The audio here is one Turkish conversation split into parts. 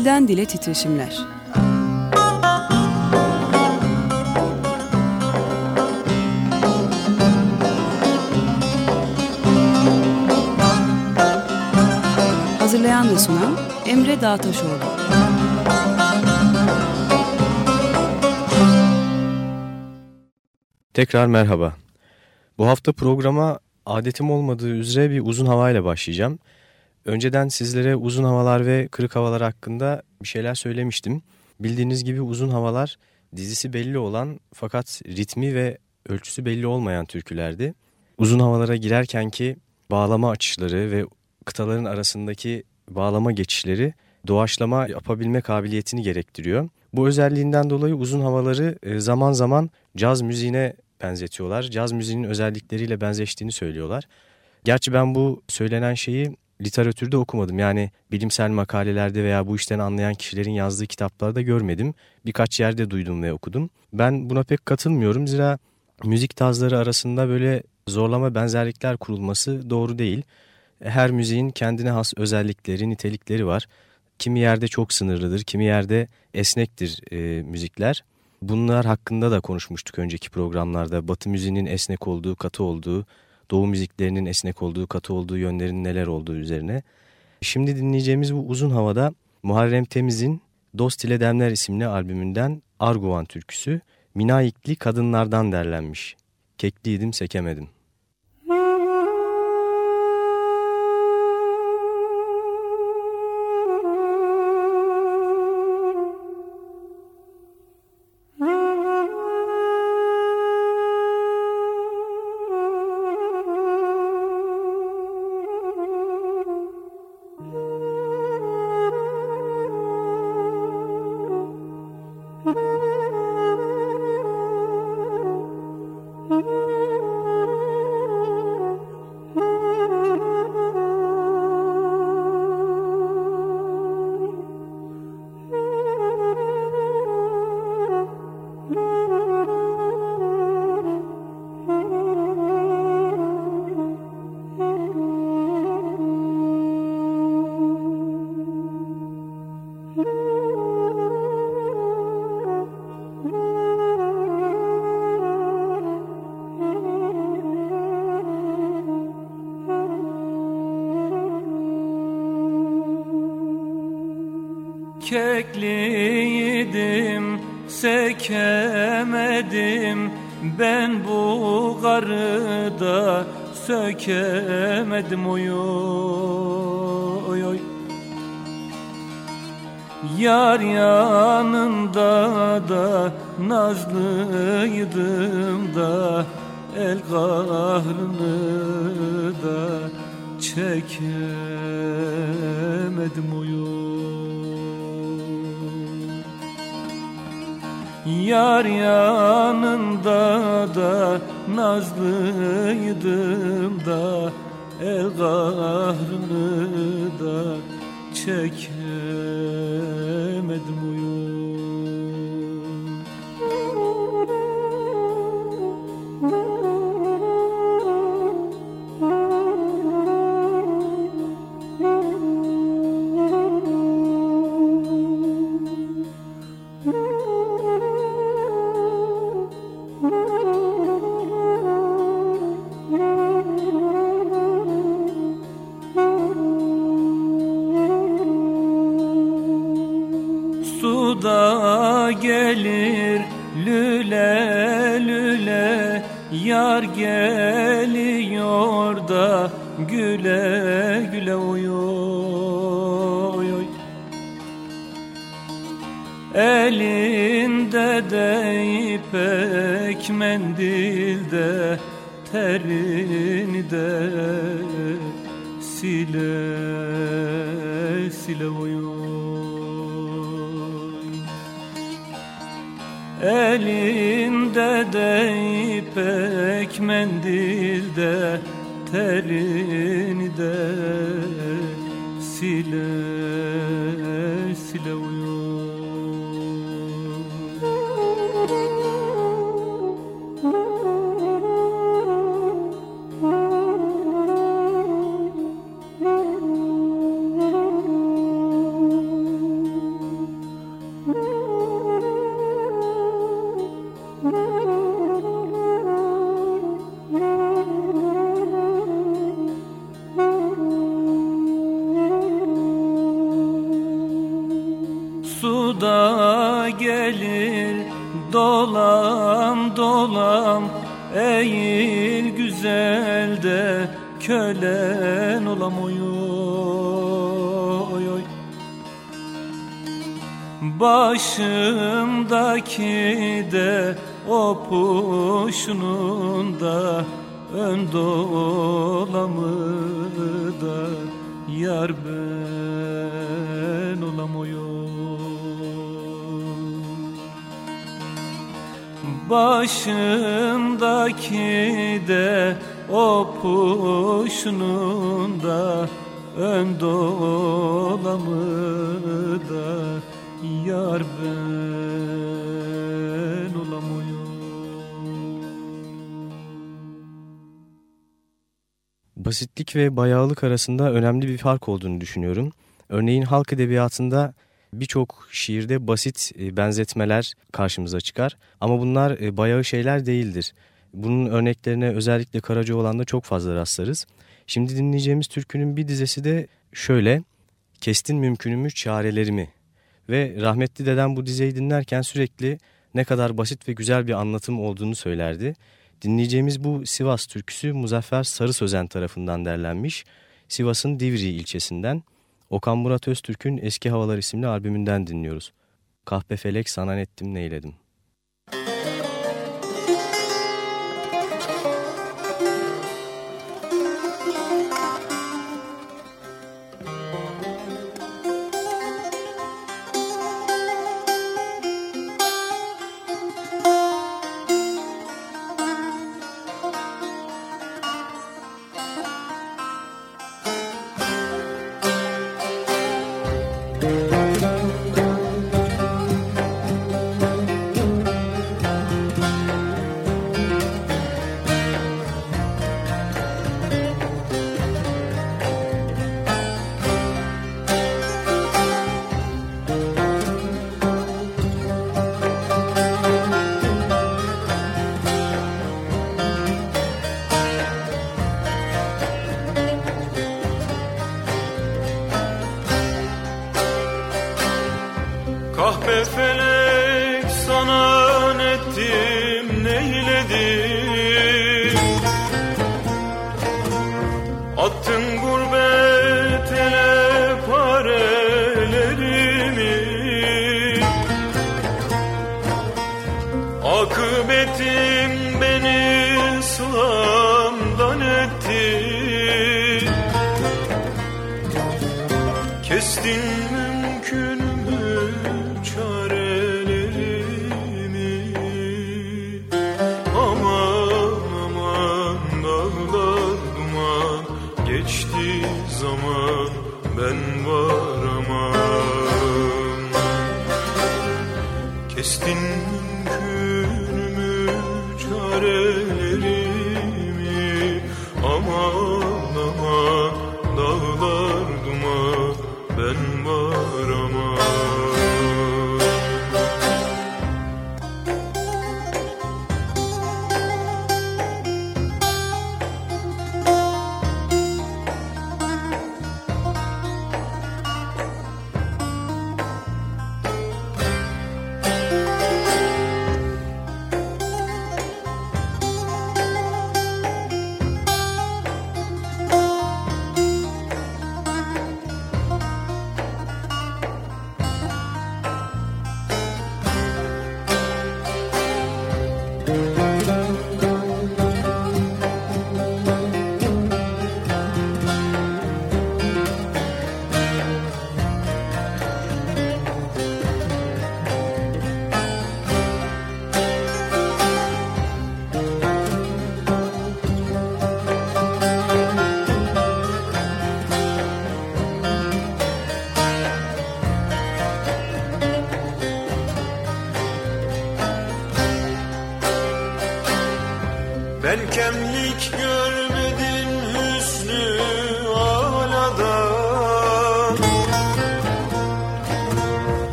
Dilden Dile Titreşimler Hazırlayan ve sunan Emre Dağtaşoğlu Tekrar merhaba. Bu hafta programa adetim olmadığı üzere bir uzun havayla başlayacağım. Önceden sizlere uzun havalar ve kırık havalar hakkında bir şeyler söylemiştim. Bildiğiniz gibi uzun havalar dizisi belli olan fakat ritmi ve ölçüsü belli olmayan türkülerdi. Uzun havalara girerken ki bağlama açışları ve kıtaların arasındaki bağlama geçişleri doğaçlama yapabilme kabiliyetini gerektiriyor. Bu özelliğinden dolayı uzun havaları e, zaman zaman caz müziğine benzetiyorlar. Caz müziğinin özellikleriyle benzeştiğini söylüyorlar. Gerçi ben bu söylenen şeyi literatürde okumadım. Yani bilimsel makalelerde veya bu işten anlayan kişilerin yazdığı kitaplarda görmedim. Birkaç yerde duydum ve okudum. Ben buna pek katılmıyorum. Zira müzik tarzları arasında böyle zorlama benzerlikler kurulması doğru değil. Her müziğin kendine has özellikleri, nitelikleri var. Kimi yerde çok sınırlıdır, kimi yerde esnektir e, müzikler. Bunlar hakkında da konuşmuştuk önceki programlarda. Batı müziğinin esnek olduğu, katı olduğu, Doğu müziklerinin esnek olduğu, katı olduğu yönlerin neler olduğu üzerine. Şimdi dinleyeceğimiz bu uzun havada Muharrem Temiz'in Dost ile Demler isimli albümünden Arguvan türküsü Minayikli Kadınlardan derlenmiş. Kekliydim sekemedim. Nazlıydım da el kahrını da çekemedim oy Yar yanında da nazlıydım da El kahrını da çekemedim Yar geliyor da güle güle oy oy Elinde de ipek mendilde terini de sile sile oy. Elinde de ipek mendilde terini Başındaki de o puşunun da ön dolamı da yar ben olamıyorum. Basitlik ve bayağılık arasında önemli bir fark olduğunu düşünüyorum. Örneğin halk edebiyatında birçok şiirde basit e, benzetmeler karşımıza çıkar. Ama bunlar e, bayağı şeyler değildir. Bunun örneklerine özellikle Karacaoğlan'da çok fazla rastlarız. Şimdi dinleyeceğimiz türkünün bir dizesi de şöyle. Kestin mümkünümü çarelerimi. Ve rahmetli dedem bu dizeyi dinlerken sürekli ne kadar basit ve güzel bir anlatım olduğunu söylerdi. Dinleyeceğimiz bu Sivas türküsü Muzaffer Sarı Sözen tarafından derlenmiş. Sivas'ın Divri ilçesinden. Okan Murat Öztürk'ün Eski Havalar isimli albümünden dinliyoruz. Kahpe felek sana ettim neyledim. Destin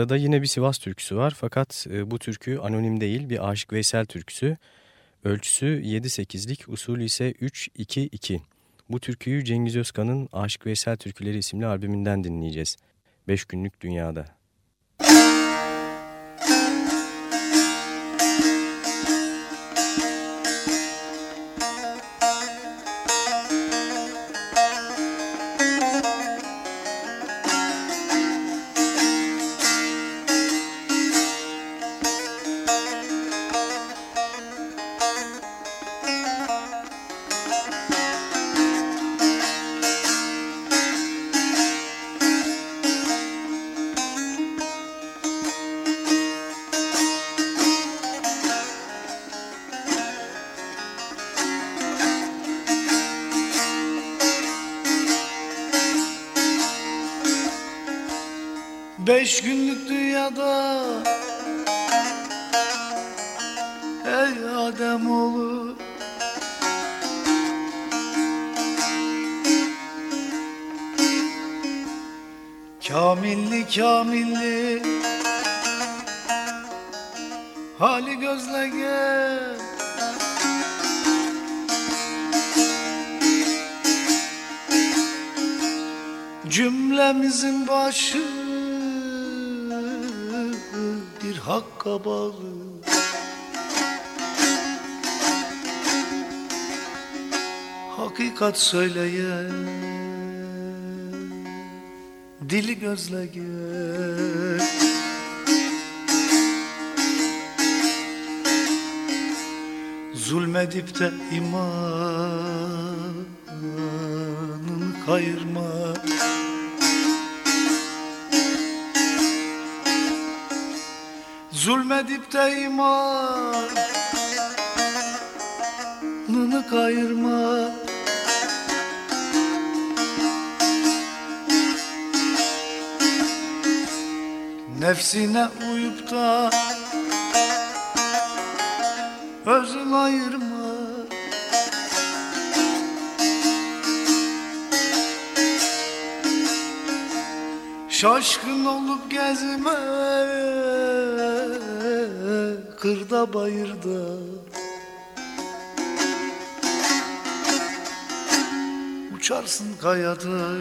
Sırada yine bir Sivas türküsü var fakat e, bu türkü anonim değil bir Aşık Veysel türküsü. Ölçüsü 7-8'lik, usulü ise 3-2-2. Bu türküyü Cengiz Özkan'ın Aşık Veysel Türküleri isimli albümünden dinleyeceğiz. 5 günlük dünyada. Dünyada. Ey Adem oğlu. Kamilli kamilli. Hali gözle gel. Cümlemizin başı hakka bağlı Hakikat söyleyen Dili gözle gel Zulmedip de imanın kayırma Zulmedip de imanını kayırma. Nefsine uyup da özün ayırma. Şaşkın olup gezme kırda bayırda. Uçarsın kayada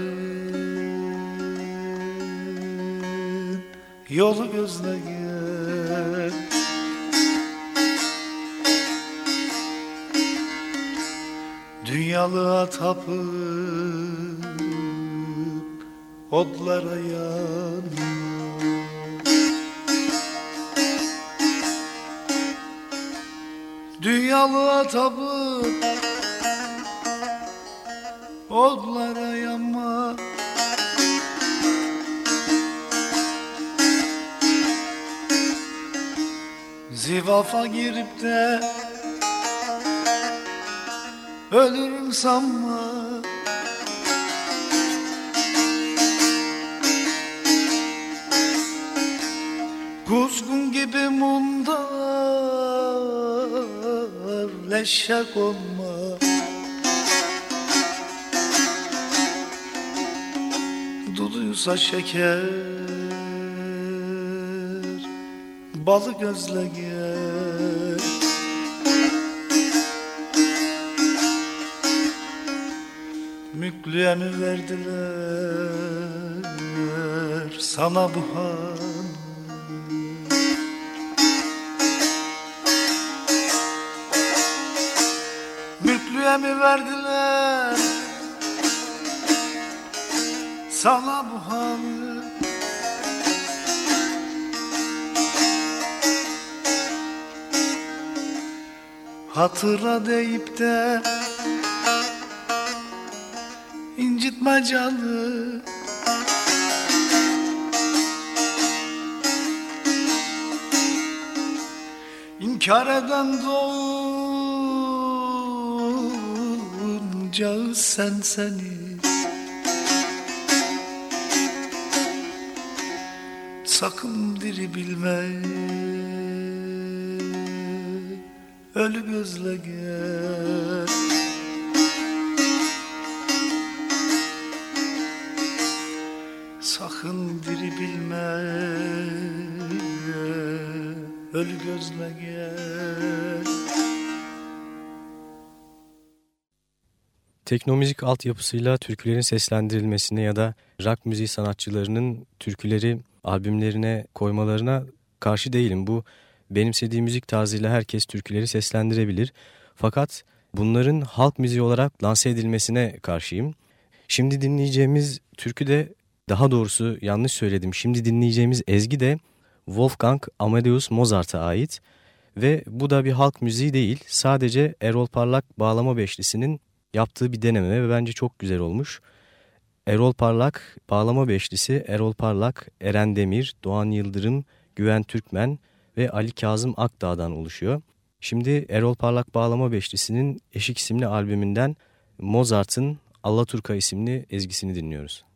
Yolu gözle gel Dünyalığa tapıp Odlara yanma Dünyalığa tapıp Odlara yanma. Zivafa girip de Ölürüm sanma leşe konma Duduysa şeker Balı gözle gel Müklüye mi verdiler Sana bu hal verdiler. Sana bu halı. Hatıra deyip de incitme canı. İnkar eden doğu bulacağız sen seni sakın diri bilme. Ölü gözle gel. Sakın diri bilme. Ölü gözle gel Teknomüzik altyapısıyla türkülerin seslendirilmesine ya da rock müziği sanatçılarının türküleri albümlerine koymalarına karşı değilim. Bu benimsediği müzik tarzıyla herkes türküleri seslendirebilir. Fakat bunların halk müziği olarak lanse edilmesine karşıyım. Şimdi dinleyeceğimiz türkü de daha doğrusu yanlış söyledim. Şimdi dinleyeceğimiz ezgi de Wolfgang Amadeus Mozart'a ait ve bu da bir halk müziği değil. Sadece Erol Parlak bağlama beşlisinin yaptığı bir deneme ve bence çok güzel olmuş. Erol Parlak bağlama beşlisi Erol Parlak, Eren Demir, Doğan Yıldırım, Güven Türkmen ve Ali Kazım Akdağ'dan oluşuyor. Şimdi Erol Parlak bağlama beşlisinin Eşik isimli albümünden Mozart'ın Allaturka isimli ezgisini dinliyoruz.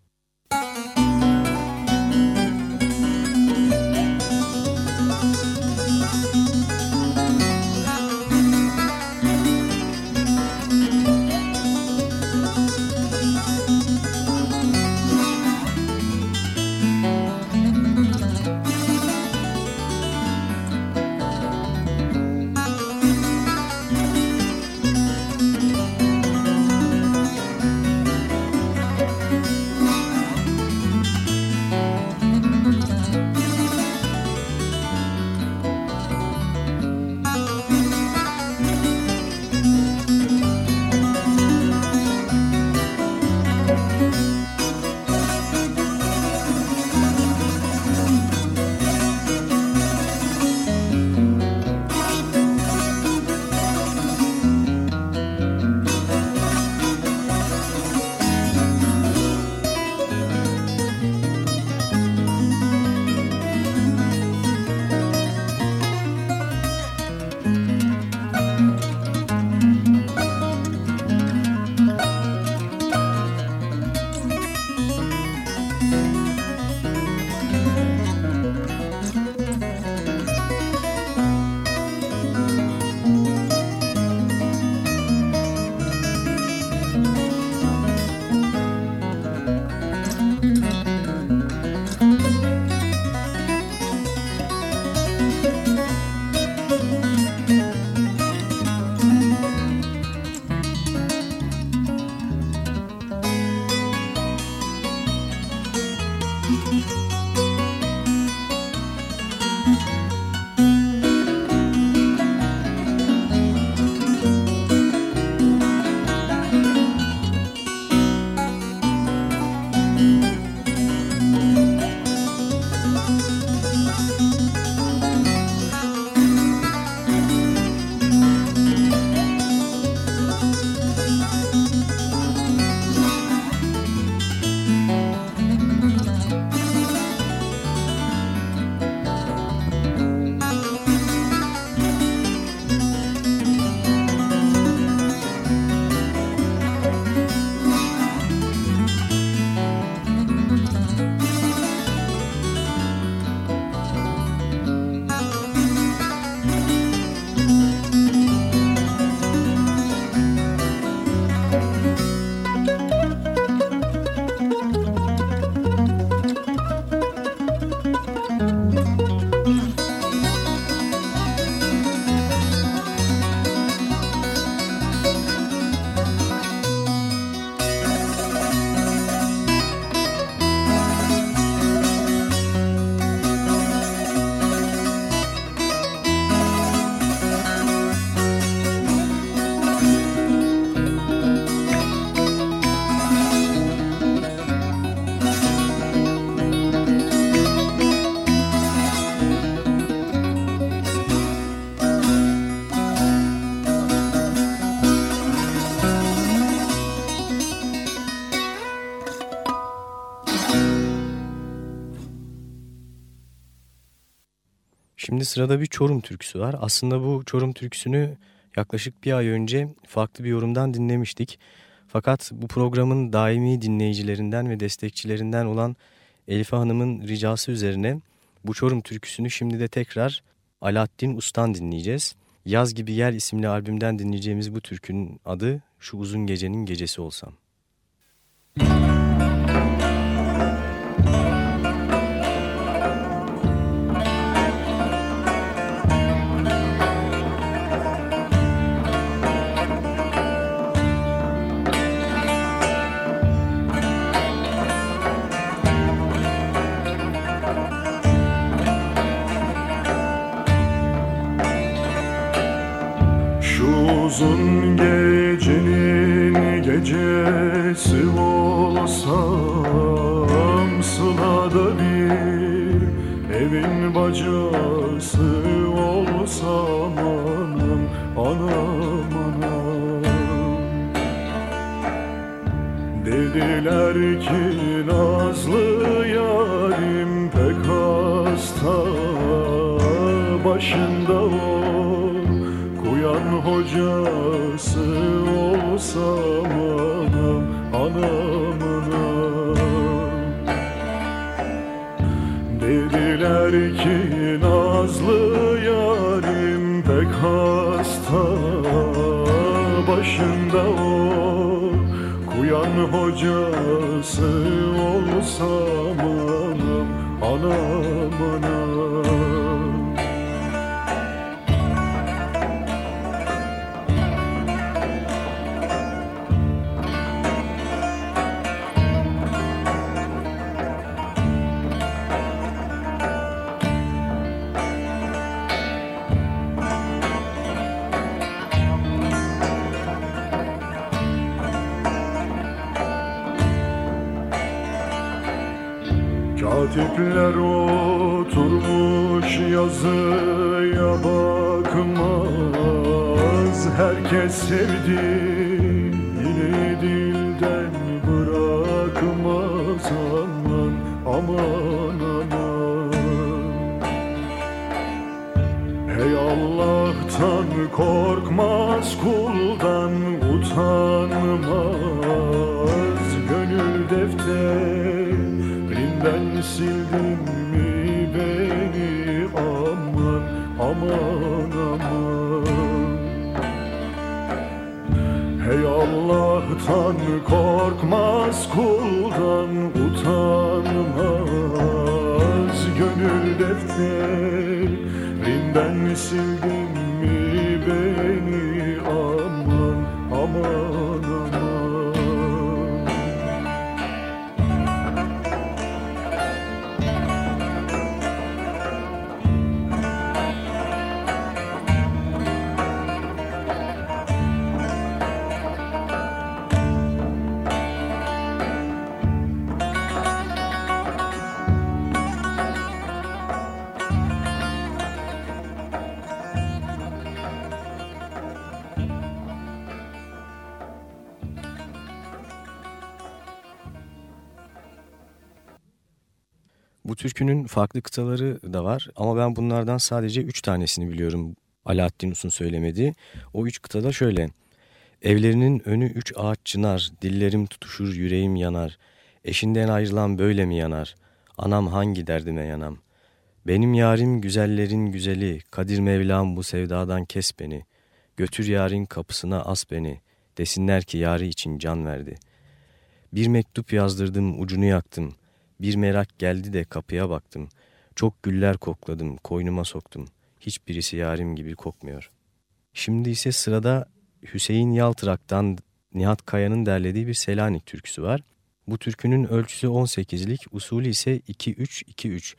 Şimdi sırada bir Çorum türküsü var. Aslında bu Çorum türküsünü yaklaşık bir ay önce farklı bir yorumdan dinlemiştik. Fakat bu programın daimi dinleyicilerinden ve destekçilerinden olan Elife Hanım'ın ricası üzerine Bu Çorum türküsünü şimdi de tekrar Alaaddin Ustan dinleyeceğiz. Yaz Gibi Yer isimli albümden dinleyeceğimiz bu türkünün adı Şu Uzun Gecenin Gecesi Olsam. Müzik bacası olsam Anam, anam, anam. Dediler ki nazlı yarim pek hasta Başında o Kur'an hocası olsam anam, anam Dediler ki nazlı yarim pek hasta. Başında o kuyan hocası olsam anam, anam, anam Katipler oturmuş yazıya bakmaz. Herkes sevdiğini dilden bırakmaz. Aman aman aman. Hey Allah'tan korkmaz kuldan utanmaz Hey Allah'tan korkmaz kuldan utanmaz. Gönül defterinden sildin türkünün farklı kıtaları da var ama ben bunlardan sadece üç tanesini biliyorum Alaaddin Us'un söylemediği. O üç kıtada şöyle. Evlerinin önü üç ağaç çınar, dillerim tutuşur, yüreğim yanar. Eşinden ayrılan böyle mi yanar? Anam hangi derdime yanam? Benim yarim güzellerin güzeli, Kadir Mevlam bu sevdadan kes beni. Götür yarın kapısına as beni, desinler ki yarı için can verdi. Bir mektup yazdırdım, ucunu yaktım.'' Bir merak geldi de kapıya baktım. Çok güller kokladım, koynuma soktum. Hiçbirisi yarim gibi kokmuyor. Şimdi ise sırada Hüseyin Yaltırak'tan Nihat Kaya'nın derlediği bir Selanik türküsü var. Bu türkünün ölçüsü 18'lik, usulü ise 2-3-2-3.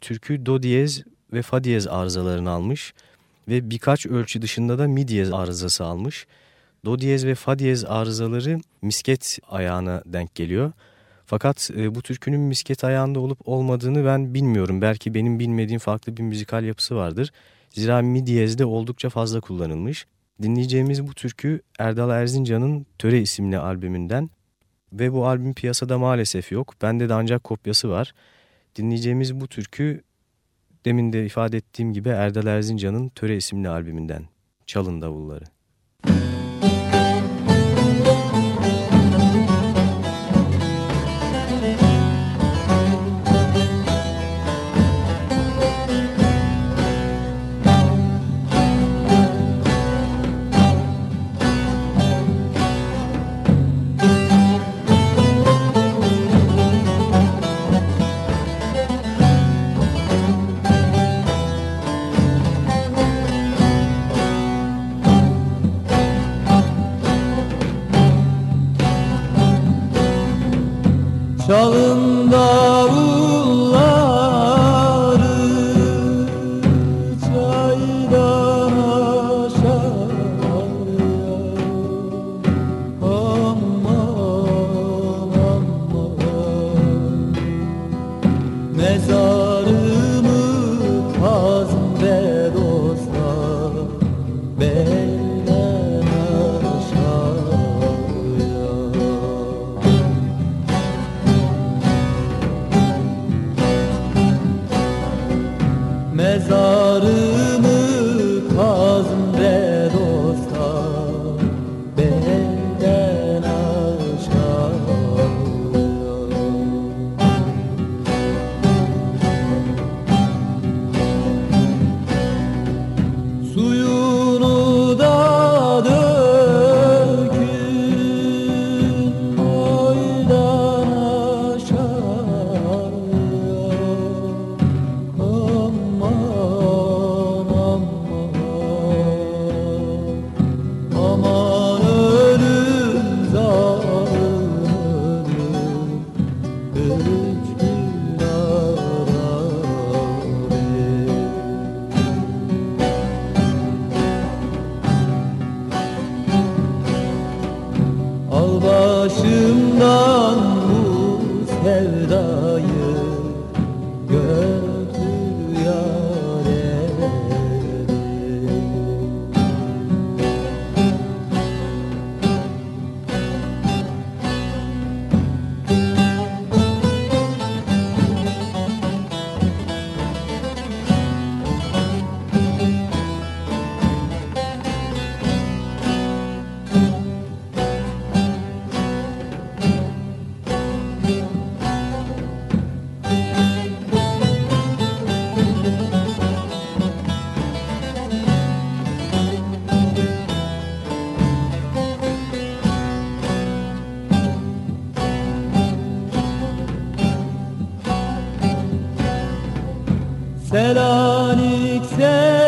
Türkü do diyez ve fa diyez arızalarını almış ve birkaç ölçü dışında da mi diyez arızası almış. Do diyez ve fa diyez arızaları misket ayağına denk geliyor. Fakat e, bu türkünün misket ayağında olup olmadığını ben bilmiyorum. Belki benim bilmediğim farklı bir müzikal yapısı vardır. Zira mi diyezde oldukça fazla kullanılmış. Dinleyeceğimiz bu türkü Erdal Erzincan'ın Töre isimli albümünden ve bu albüm piyasada maalesef yok. Bende de ancak kopyası var. Dinleyeceğimiz bu türkü demin de ifade ettiğim gibi Erdal Erzincan'ın Töre isimli albümünden. Çalın davulları. mezarı. Selalik, selalik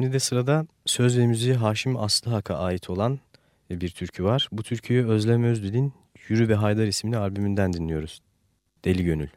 Şimdi de sırada söz ve müziği Haşim Aslıhak'a ait olan bir türkü var. Bu türküyü Özlem Özdil'in Yürü ve Haydar isimli albümünden dinliyoruz. Deli gönül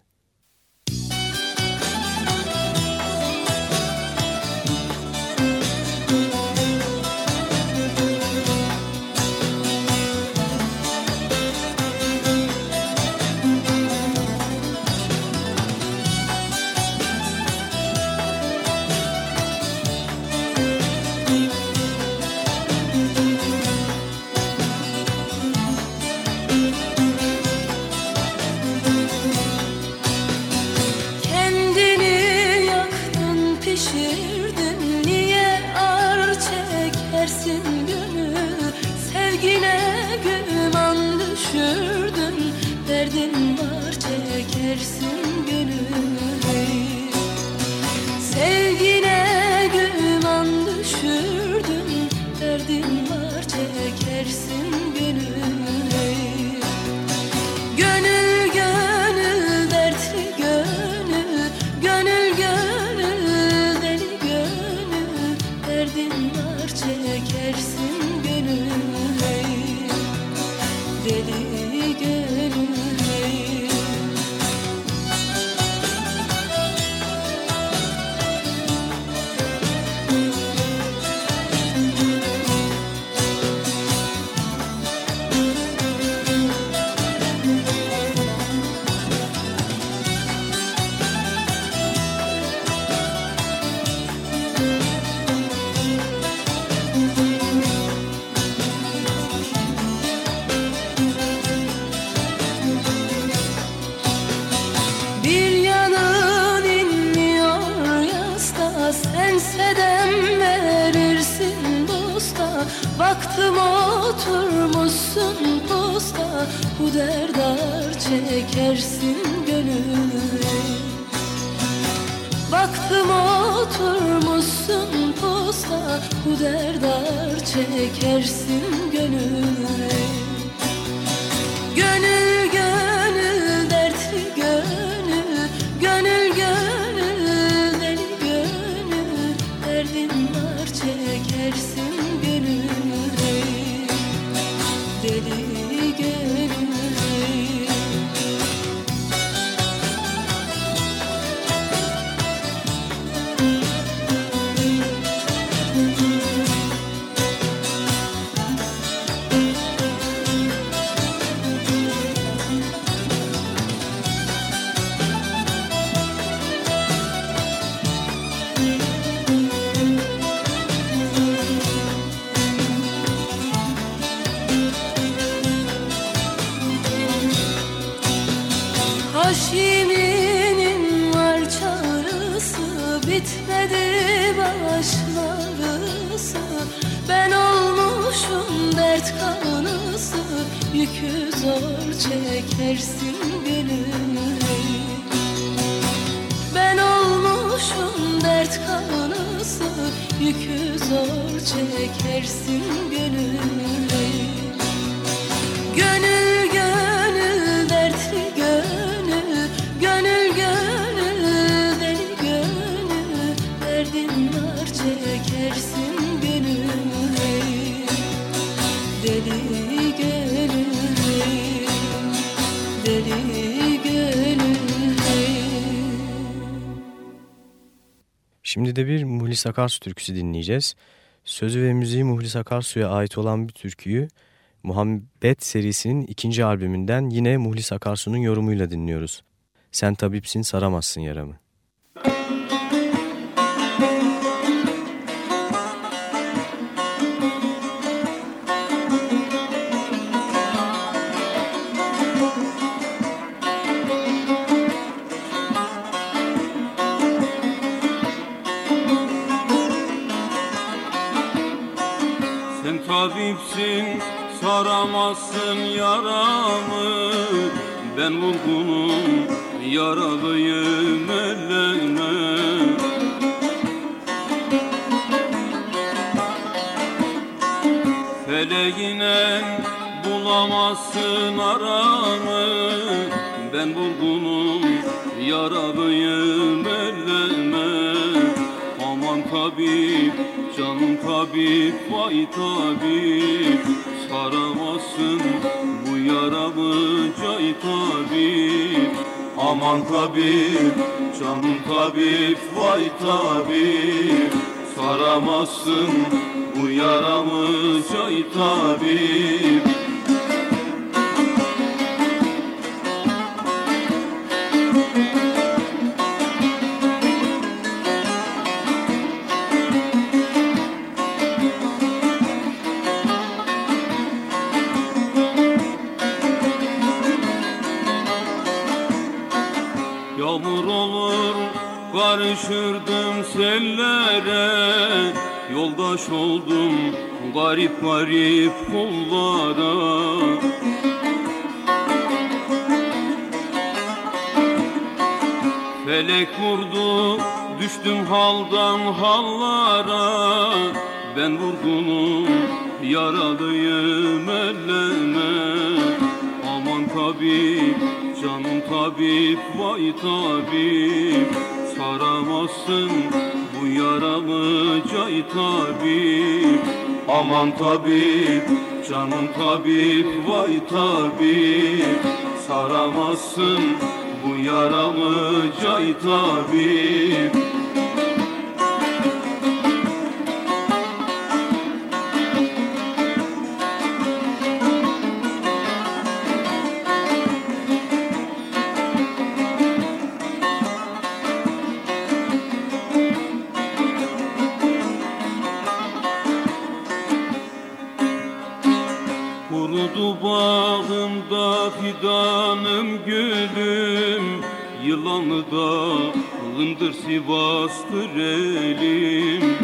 Muhlis Akarsu türküsü dinleyeceğiz. Sözü ve müziği Muhlis Akarsu'ya ait olan bir türküyü Muhabbet serisinin ikinci albümünden yine Muhlis Akarsu'nun yorumuyla dinliyoruz. Sen tabipsin saramazsın yaramı. Tabipsin saramazsın yaramı. Ben vurgunum yaralıyım elleme Feleğine bulamazsın aramı. Ben vurgunum yaralıyım elleme tabip, canım tabip, vay tabip. Saramazsın bu yaramı cay tabip. Aman tabip, canım tabip, vay tabip. Saramazsın bu yaramı cay tabip Yoldaş oldum garip garip kullara Felek vurdu düştüm haldan hallara. Ben vurgunum yaralıyım elleme. Aman tabip canım tabip vay tabip Saramazsın bu yaramı cay tabip Aman tabip canım tabip vay tabip. Saramazsın bu yaramı cay tabip seni bastır elim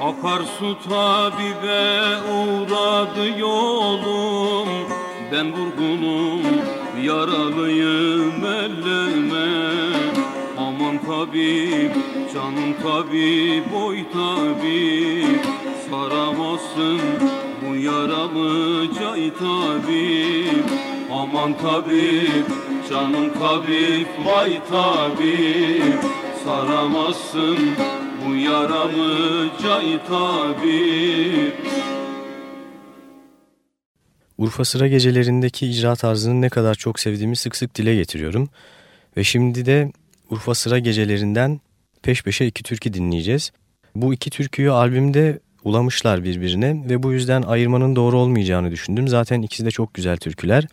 Akarsu tabibe uğradı yolum. Ben vurgunum yaralıyım elleme. Aman tabip canım tabip. Tabip canım tabip vay tabip Saramazsın bu yaramı cay tabip Urfa Sıra Gecelerindeki icra tarzını ne kadar çok sevdiğimi sık sık dile getiriyorum. Ve şimdi de Urfa Sıra Gecelerinden peş peşe iki türkü dinleyeceğiz. Bu iki türküyü albümde ulamışlar birbirine ve bu yüzden ayırmanın doğru olmayacağını düşündüm. Zaten ikisi de çok güzel türküler.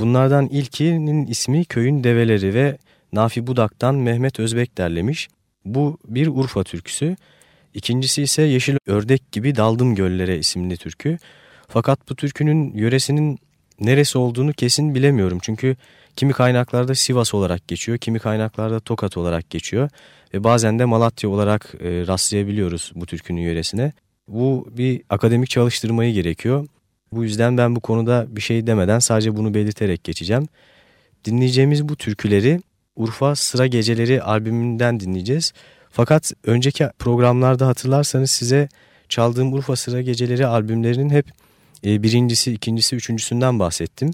Bunlardan ilkinin ismi Köyün Develeri ve Nafi Budak'tan Mehmet Özbek derlemiş. Bu bir Urfa türküsü. İkincisi ise Yeşil Ördek gibi Daldım Göllere isimli türkü. Fakat bu türkünün yöresinin neresi olduğunu kesin bilemiyorum. Çünkü kimi kaynaklarda Sivas olarak geçiyor, kimi kaynaklarda Tokat olarak geçiyor. Ve bazen de Malatya olarak e, rastlayabiliyoruz bu türkünün yöresine. Bu bir akademik çalıştırmayı gerekiyor. Bu yüzden ben bu konuda bir şey demeden sadece bunu belirterek geçeceğim. Dinleyeceğimiz bu türküleri Urfa Sıra Geceleri albümünden dinleyeceğiz. Fakat önceki programlarda hatırlarsanız size çaldığım Urfa Sıra Geceleri albümlerinin hep e, birincisi, ikincisi, üçüncüsünden bahsettim.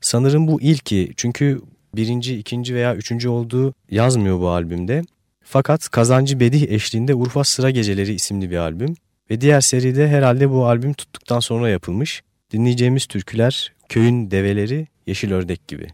Sanırım bu ilki çünkü birinci, ikinci veya üçüncü olduğu yazmıyor bu albümde. Fakat Kazancı Bedih eşliğinde Urfa Sıra Geceleri isimli bir albüm. Ve diğer seride herhalde bu albüm tuttuktan sonra yapılmış. Dinleyeceğimiz türküler Köyün Develeri, Yeşil Ördek gibi.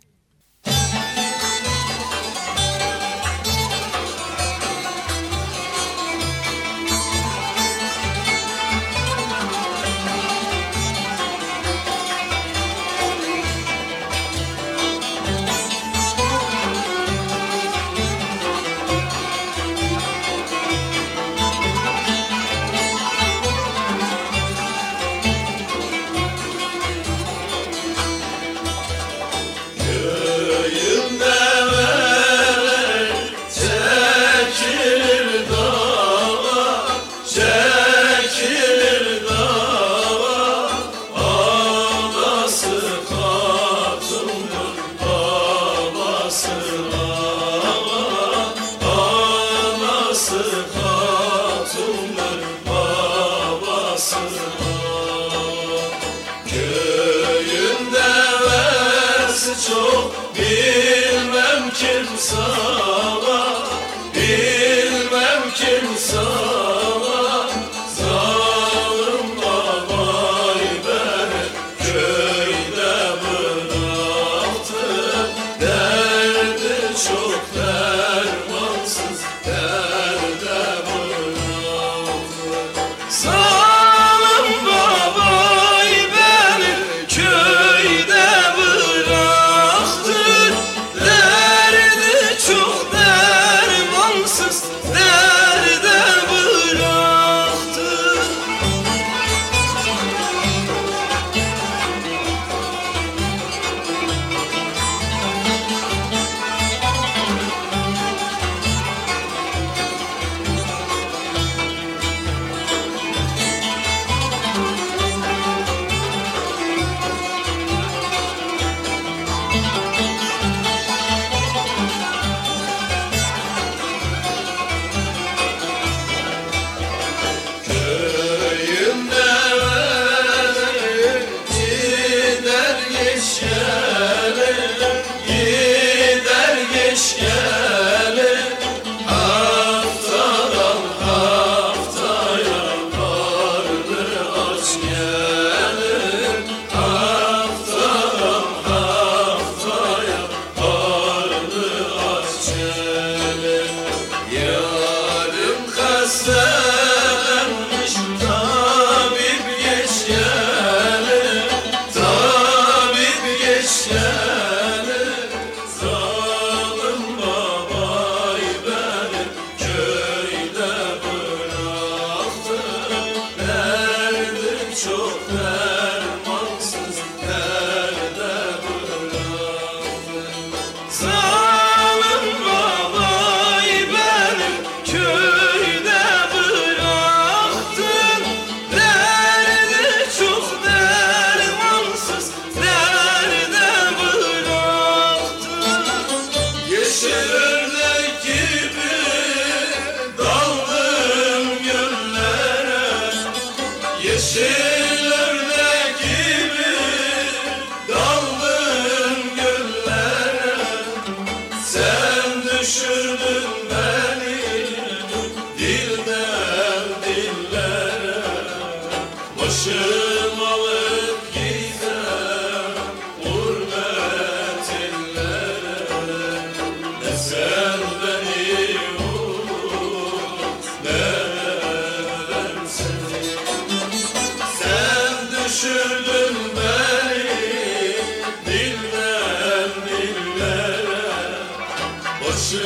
我是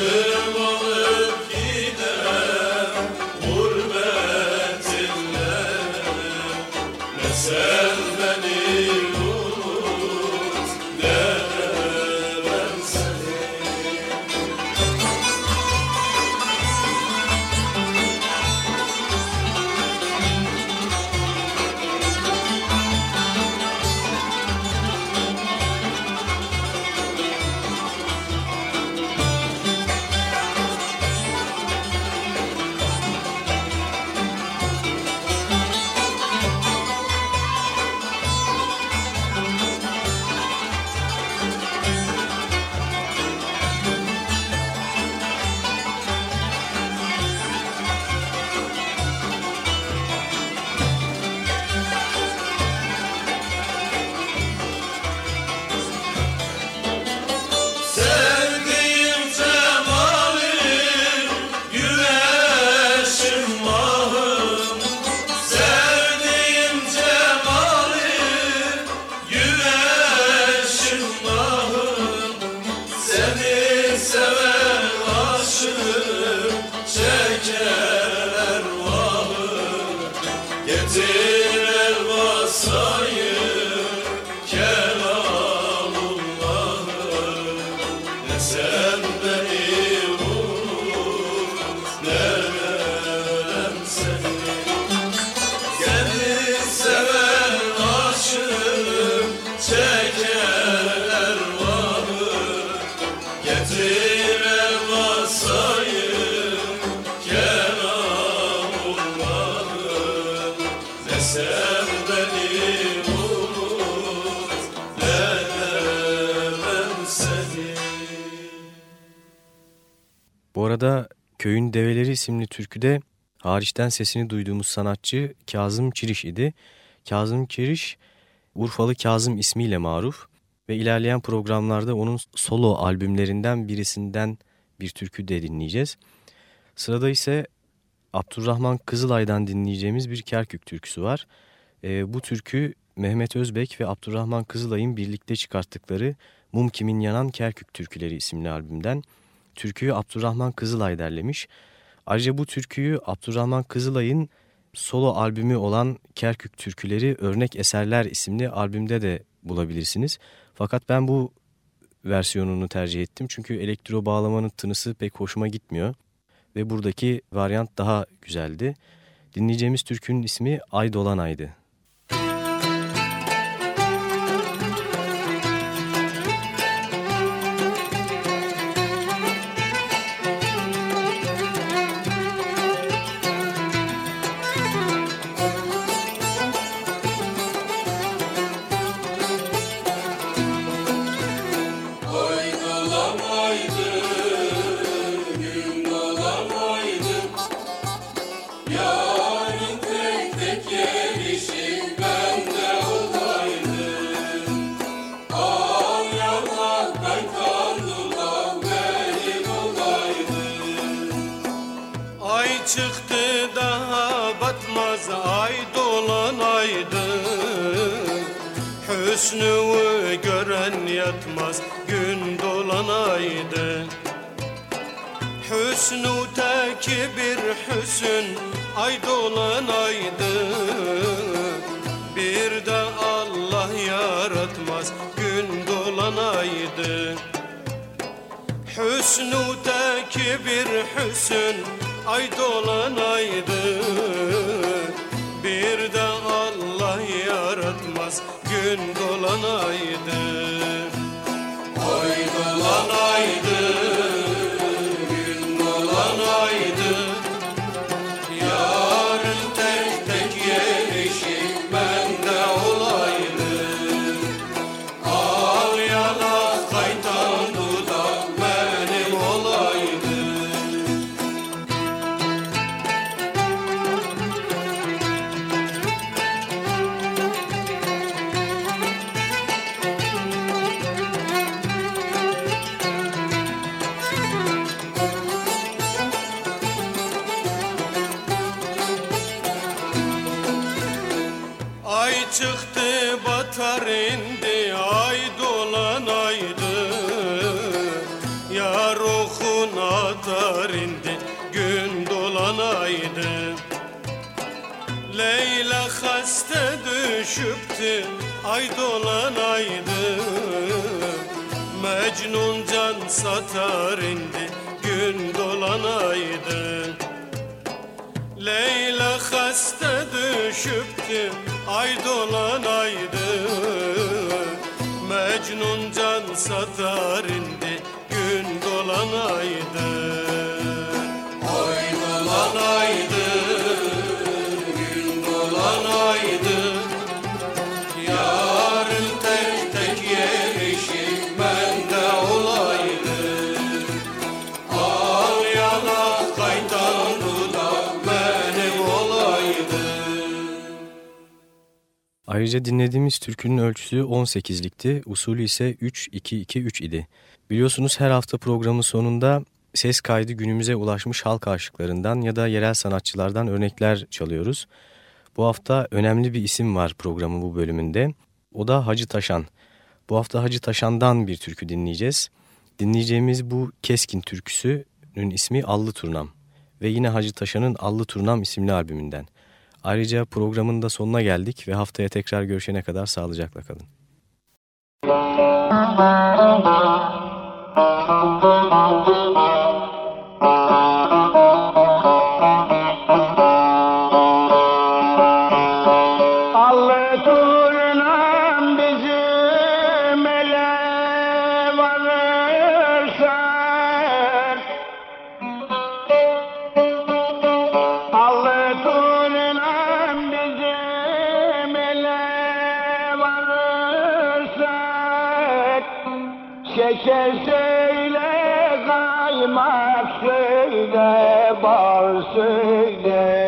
我 Köyün Develeri isimli türküde hariçten sesini duyduğumuz sanatçı Kazım Çiriş idi. Kazım Çiriş Urfalı Kazım ismiyle maruf ve ilerleyen programlarda onun solo albümlerinden birisinden bir türkü de dinleyeceğiz. Sırada ise Abdurrahman Kızılay'dan dinleyeceğimiz bir Kerkük türküsü var. E, bu türkü Mehmet Özbek ve Abdurrahman Kızılay'ın birlikte çıkarttıkları Mum Kimin Yanan Kerkük Türküleri isimli albümden. Türküyü Abdurrahman Kızılay derlemiş. Ayrıca bu türküyü Abdurrahman Kızılay'ın solo albümü olan Kerkük Türküleri Örnek Eserler isimli albümde de bulabilirsiniz. Fakat ben bu versiyonunu tercih ettim çünkü elektro bağlamanın tınısı pek hoşuma gitmiyor ve buradaki varyant daha güzeldi. Dinleyeceğimiz türkünün ismi Ay Dolanay'dı. Hüsnü gören yatmaz gün dolanaydı Hüsnü teki bir hüsün ay dolanaydı Bir de Allah yaratmaz gün dolanaydı Hüsnü teki bir hüsün ay dolanaydı Bir de Allah yaratmaz. Gün dolanaydı Oy dolanaydı Katar indi ay dolan aydı. Yar okuna dar indi gün dolan aydı. Leyla hasta düşüptü ay dolan aydı. Mecnun can satar indi gün dolan aydı. Leyla hasta düşüptü Ay dolanaydı Mecnun can satar indi Gün dolanaydı Ay Ayrıca dinlediğimiz türkünün ölçüsü 18'likti, usulü ise 3-2-2-3 idi. Biliyorsunuz her hafta programın sonunda ses kaydı günümüze ulaşmış halk aşıklarından ya da yerel sanatçılardan örnekler çalıyoruz. Bu hafta önemli bir isim var programın bu bölümünde. O da Hacı Taşan. Bu hafta Hacı Taşan'dan bir türkü dinleyeceğiz. Dinleyeceğimiz bu Keskin türküsünün ismi Allı Turnam ve yine Hacı Taşan'ın Allı Turnam isimli albümünden. Ayrıca programın da sonuna geldik ve haftaya tekrar görüşene kadar sağlıcakla kalın. Allı Şeker söyle kaymak söyle bal söyle.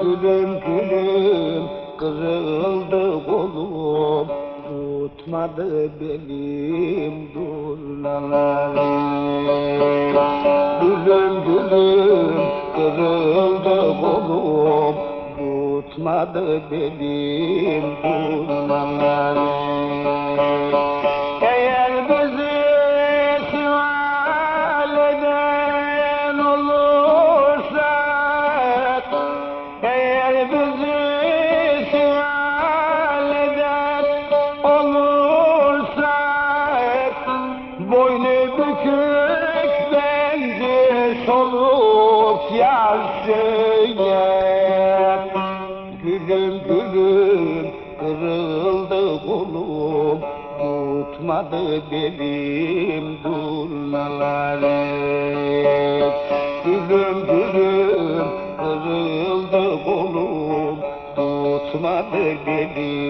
Gülüm gülüm kırıldı kolum Tutmadı benim durnalarım Gülüm gülüm kırıldı kolum Tutmadı benim durnalarım Tutmadı benim durnalarım Gülüm gülüm kırıldı kolum Tutmadı benim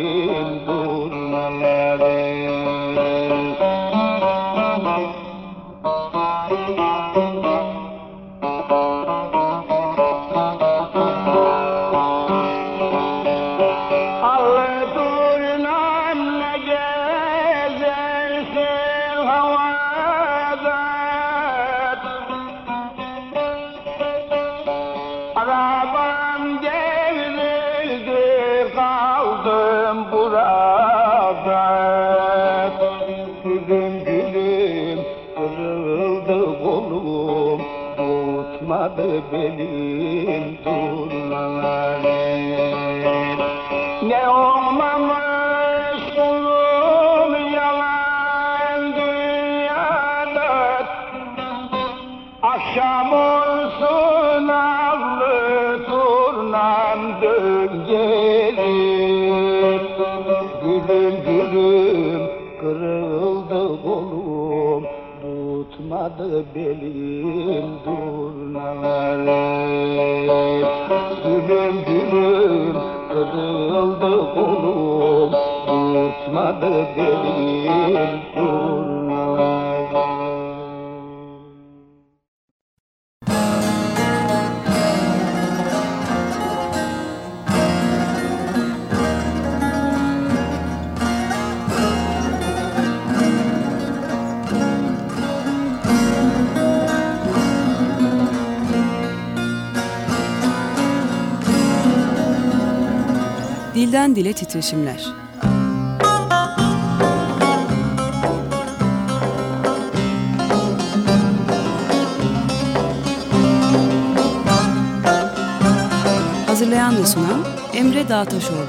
Arabam devrildi kaldım burada. Gülüm gülüm kırıldı kolum Tutmadı benim belim durnalarım Gülüm gülüm kırıldı kolum Tutmadı belim Dile titreşimler. Hazırlayan ve sunan Emre Dağtaşoğlu.